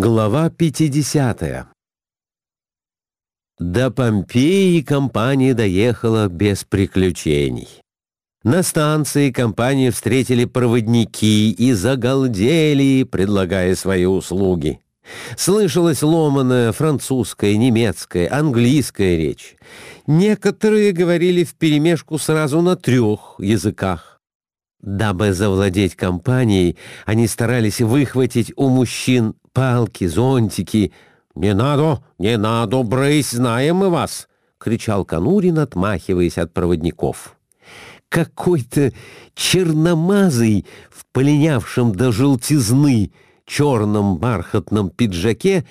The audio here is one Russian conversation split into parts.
Глава 50 До Помпеи компания доехала без приключений. На станции компанию встретили проводники и загалдели, предлагая свои услуги. Слышалась ломаная французская, немецкая, английская речь. Некоторые говорили вперемешку сразу на трех языках. Дабы завладеть компанией, они старались выхватить у мужчин палки, зонтики. «Не надо, не надо, брысь, знаем мы вас!» — кричал Конурин, отмахиваясь от проводников. Какой-то черномазый в полинявшем до желтизны черном бархатном пиджаке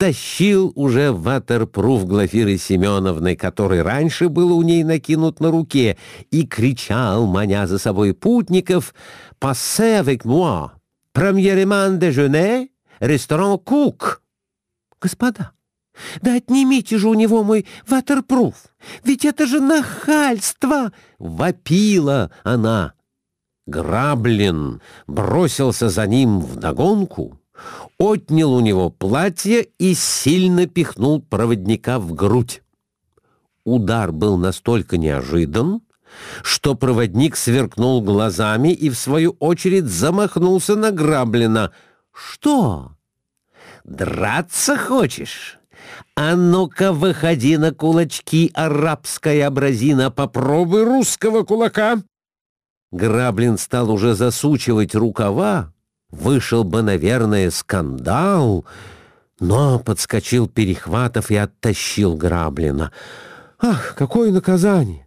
тащил уже ватерпруф Глафиры Семеновны, который раньше был у ней накинут на руке, и кричал, маня за собой путников, «Passez avec moi! Premièrement déjeuner, ресторан Кук!» «Господа, да отнимите же у него мой ватерпруф! Ведь это же нахальство!» — вопила она. Граблин бросился за ним вдогонку, отнял у него платье и сильно пихнул проводника в грудь. Удар был настолько неожидан, что проводник сверкнул глазами и, в свою очередь, замахнулся на Граблина. «Что? Драться хочешь? А ну-ка, выходи на кулачки, арабская абразина, попробуй русского кулака!» Граблин стал уже засучивать рукава, вышел бы, наверное, скандал, но подскочил Перехватов и оттащил Граблина. «Ах, какое наказание!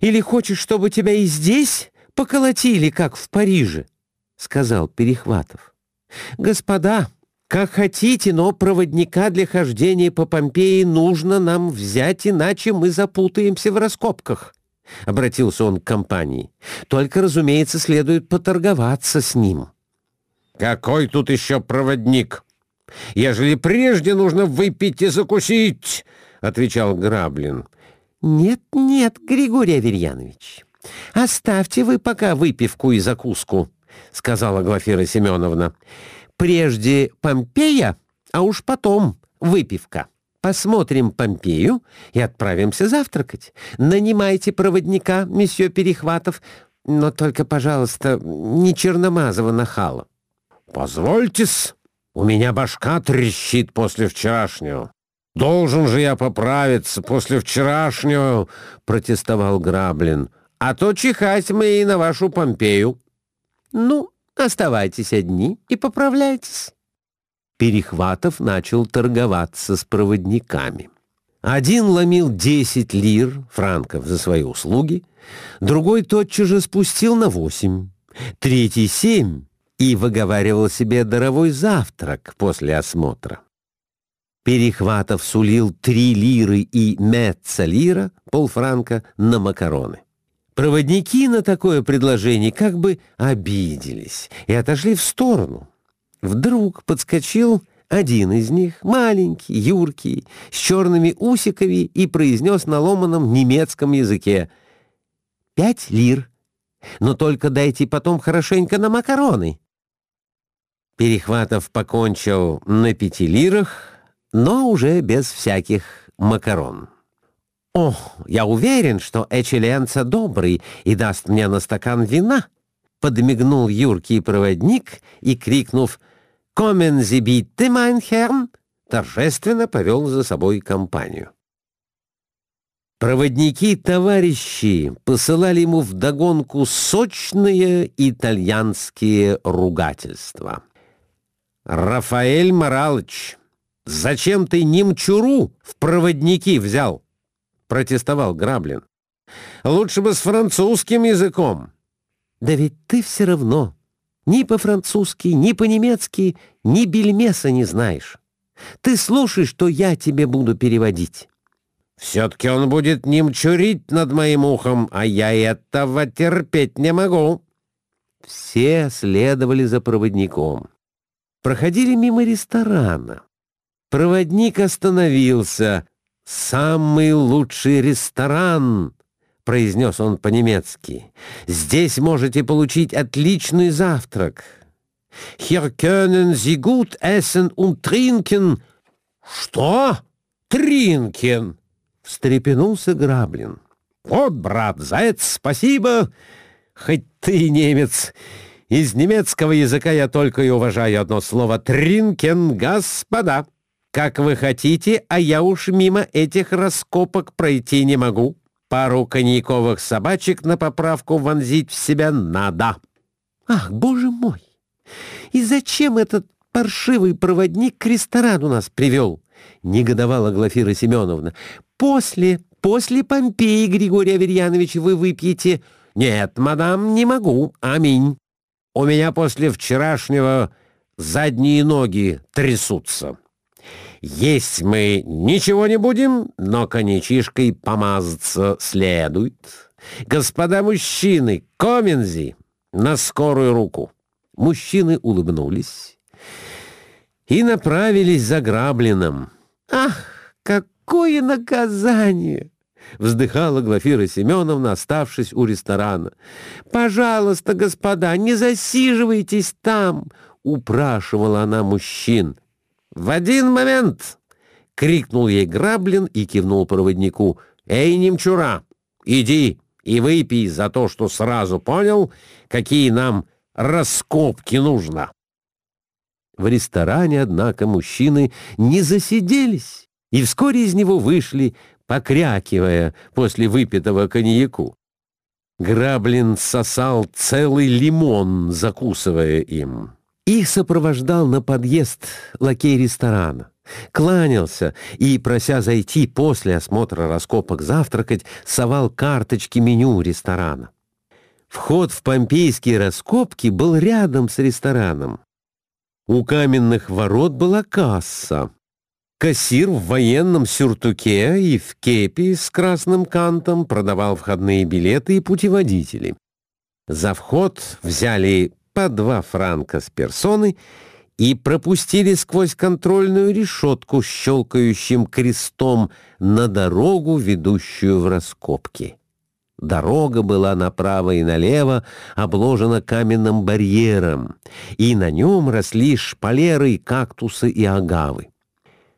Или хочешь, чтобы тебя и здесь поколотили, как в Париже?» — сказал Перехватов. «Господа, как хотите, но проводника для хождения по Помпеи нужно нам взять, иначе мы запутаемся в раскопках». — обратился он к компании. «Только, разумеется, следует поторговаться с ним». «Какой тут еще проводник? Ежели прежде нужно выпить и закусить!» — отвечал Граблин. «Нет, нет, Григорий Аверьянович, оставьте вы пока выпивку и закуску», — сказала Глафира Семеновна. «Прежде Помпея, а уж потом выпивка. Посмотрим Помпею и отправимся завтракать. Нанимайте проводника, месье Перехватов, но только, пожалуйста, не Черномазова нахала». «Позвольте-с, у меня башка трещит после вчерашнего. Должен же я поправиться после вчерашнего», — протестовал Граблин. «А то чихать мы и на вашу Помпею». «Ну, оставайтесь одни и поправляйтесь». Перехватов начал торговаться с проводниками. Один ломил 10 лир, франков, за свои услуги, другой тотчас же спустил на 8, третий — 7, и выговаривал себе даровой завтрак после осмотра. Перехватов сулил три лиры и меца лира, полфранка, на макароны. Проводники на такое предложение как бы обиделись и отошли в сторону. Вдруг подскочил один из них, маленький, юркий, с черными усиками, и произнес на ломаном немецком языке «Пять лир, но только дайте потом хорошенько на макароны». Перехватов покончил на пяти лирах, но уже без всяких макарон. «О, я уверен, что Eccellenza добрый и даст мне на стакан вина!» Подмигнул юркий проводник и, крикнув «Kommen Sie bitte, meine Herren!» торжественно повел за собой компанию. Проводники-товарищи посылали ему вдогонку сочные итальянские ругательства. «Рафаэль Моралыч, зачем ты немчуру в проводники взял?» — протестовал Граблин. «Лучше бы с французским языком». «Да ведь ты все равно ни по-французски, ни по-немецки, ни бельмеса не знаешь. Ты слушай, что я тебе буду переводить». «Все-таки он будет немчурить над моим ухом, а я этого терпеть не могу». Все следовали за проводником проходили мимо ресторана. Проводник остановился. «Самый лучший ресторан!» — произнес он по-немецки. «Здесь можете получить отличный завтрак. Hier können Sie gut essen und trinken». «Что? Тринкен?» — встрепенулся Граблин. «Вот, брат, заяц, спасибо, хоть ты немец. Из немецкого языка я только и уважаю одно слово «тринкен», господа. Как вы хотите, а я уж мимо этих раскопок пройти не могу. Пару коньяковых собачек на поправку вонзить в себя надо». «Ах, боже мой! И зачем этот паршивый проводник к ресторану нас привел?» — негодовала Глафира Семеновна. «После, после Помпеи, Григорий Аверьянович, вы выпьете...» «Нет, мадам, не могу. Аминь. У меня после вчерашнего задние ноги трясутся. Есть мы ничего не будем, но коньячишкой помазаться следует. Господа мужчины, комензи, на скорую руку». Мужчины улыбнулись и направились за грабленным. «Ах, какое наказание!» — вздыхала Глафира Семеновна, оставшись у ресторана. «Пожалуйста, господа, не засиживайтесь там!» — упрашивала она мужчин. «В один момент!» — крикнул ей Граблин и кивнул проводнику. «Эй, немчура, иди и выпей за то, что сразу понял, какие нам раскопки нужно». В ресторане, однако, мужчины не засиделись, и вскоре из него вышли покрякивая после выпитого коньяку. Граблин сосал целый лимон, закусывая им. Их сопровождал на подъезд лакей ресторана. Кланялся и, прося зайти после осмотра раскопок завтракать, совал карточки меню ресторана. Вход в помпейские раскопки был рядом с рестораном. У каменных ворот была касса, Кассир в военном сюртуке и в кепи с красным кантом продавал входные билеты и путеводители. За вход взяли по два франка с персоны и пропустили сквозь контрольную решетку с щелкающим крестом на дорогу, ведущую в раскопки. Дорога была направо и налево обложена каменным барьером, и на нем росли шпалеры, кактусы и агавы.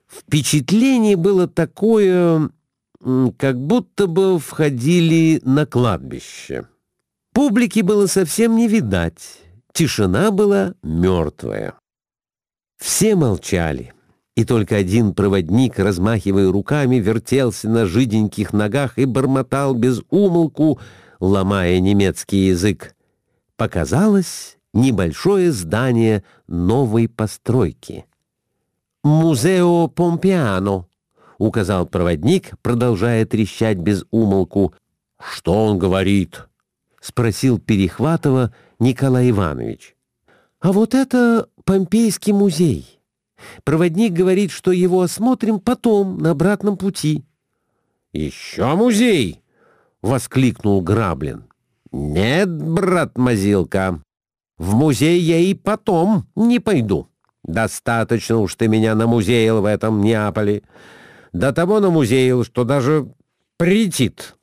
Впечатление было такое, как будто бы входили на кладбище. Публики было совсем не видать, тишина была мертвая. Все молчали, и только один проводник, размахивая руками, вертелся на жиденьких ногах и бормотал без умолку, ломая немецкий язык. Показалось небольшое здание новой постройки. «Музео Помпиано», — указал проводник, продолжая трещать без умолку. «Что он говорит?» — спросил Перехватова Николай Иванович. «А вот это Помпейский музей. Проводник говорит, что его осмотрим потом, на обратном пути». «Еще музей?» — воскликнул Граблин. «Нет, брат Мазилка, в музей я и потом не пойду». Достаточно уж ты меня намузеял в этом Неаполе. До того намузеял, что даже претит.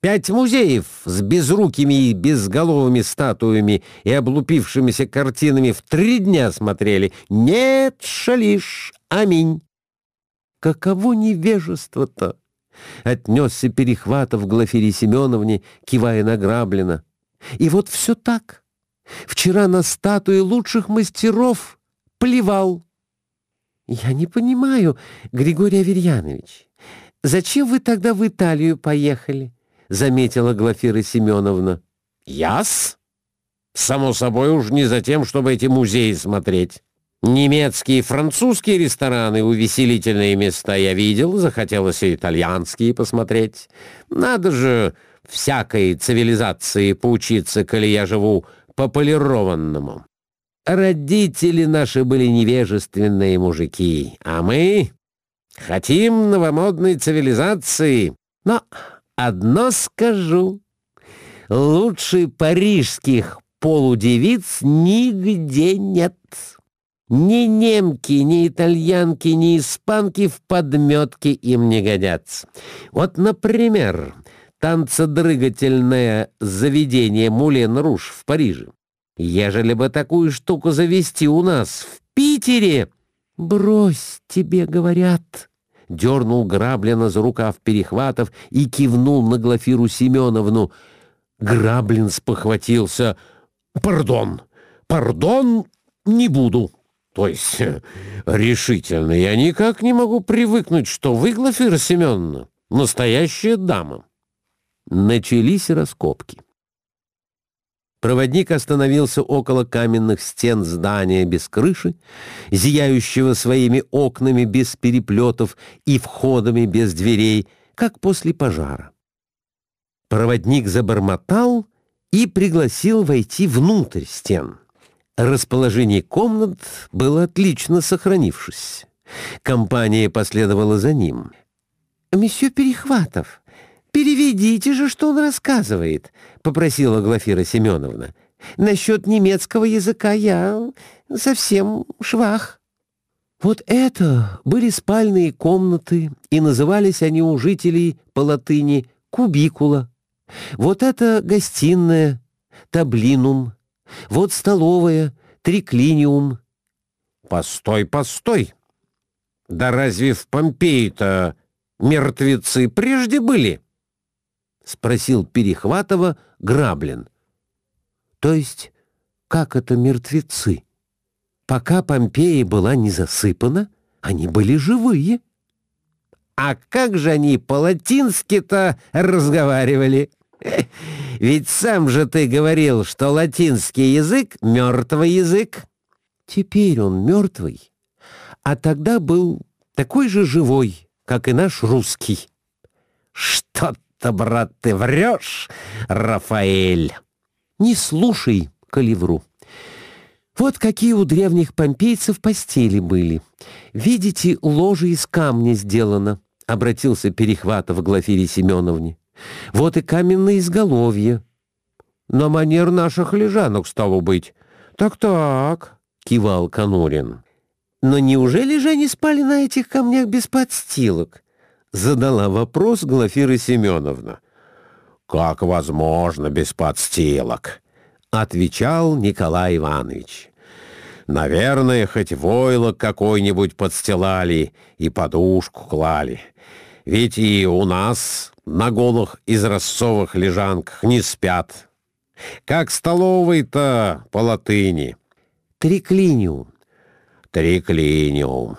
Пять музеев с безрукими и безголовыми статуями и облупившимися картинами в три дня смотрели. Нет, шалиш, аминь. Каково невежество-то! Отнесся Перехватов Глафире Семеновне, кивая награбленно. И вот все так. Вчера на статуе лучших мастеров плевал. Я не понимаю, Григорий Аверьянович, зачем вы тогда в Италию поехали? Заметила Глафира Семеновна. Яс? Само собой уж не за тем, чтобы эти музеи смотреть. Немецкие и французские рестораны, увеселительные места я видел, захотелось и итальянские посмотреть. Надо же всякой цивилизации поучиться, коли я живу по полированному. Родители наши были невежественные мужики, а мы хотим новомодной цивилизации. Но одно скажу, лучше парижских полудевиц нигде нет. Ни немки, ни итальянки, ни испанки в подметке им не годятся. Вот, например, танцедрыгательное заведение «Мулен Руж» в Париже. Ежели бы такую штуку завести у нас в Питере... «Брось, тебе говорят!» Дернул Граблина за рукав Перехватов и кивнул на Глафиру Семеновну. Граблин спохватился. «Пардон, пардон, не буду!» То есть, решительно, я никак не могу привыкнуть, что вы, Глафира Семеновна, настоящая дама. Начались раскопки. Проводник остановился около каменных стен здания без крыши, зияющего своими окнами без переплетов и входами без дверей, как после пожара. Проводник забормотал и пригласил войти внутрь стен. Расположение комнат было отлично сохранившись. Компания последовала за ним. «Месье Перехватов, переведите же, что он рассказывает», — попросила Глафира Семеновна. «Насчет немецкого языка я совсем швах». Вот это были спальные комнаты, и назывались они у жителей по латыни «кубикула». Вот это гостиная, таблинум, вот столовая, триклиниум. Постой, постой! Да разве в Помпеи-то мертвецы прежде были? Спросил Перехватова Граблин. То есть, как это мертвецы? Пока Помпея была не засыпана, они были живые. А как же они по-латински-то разговаривали? Ведь сам же ты говорил, что латинский язык — мертвый язык. Теперь он мертвый, а тогда был такой же живой, как и наш русский. Что-то, брат, ты врешь, Рафаэль. Не слушай, Каливру. Вот какие у древних помпейцев постели были. Видите, ложе из камня сделано, — обратился Перехватов к Глафире Семеновне. Вот и каменное изголовье. На манер наших лежанок стало быть. Так-так, кивал Конурин. Но неужели же они спали на этих камнях без подстилок? Задала вопрос Глафира Семеновна. Как возможно без подстилок? Отвечал Николай Иванович. Наверное, хоть войлок какой-нибудь подстилали и подушку клали. Ведь и у нас на голых изразцовых лежанках не спят. Как столовый-то по латыни. Триклиниум. Триклиниум.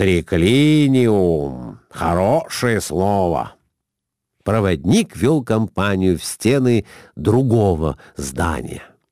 Триклиниум. Хорошее слово. Проводник вел компанию в стены другого здания.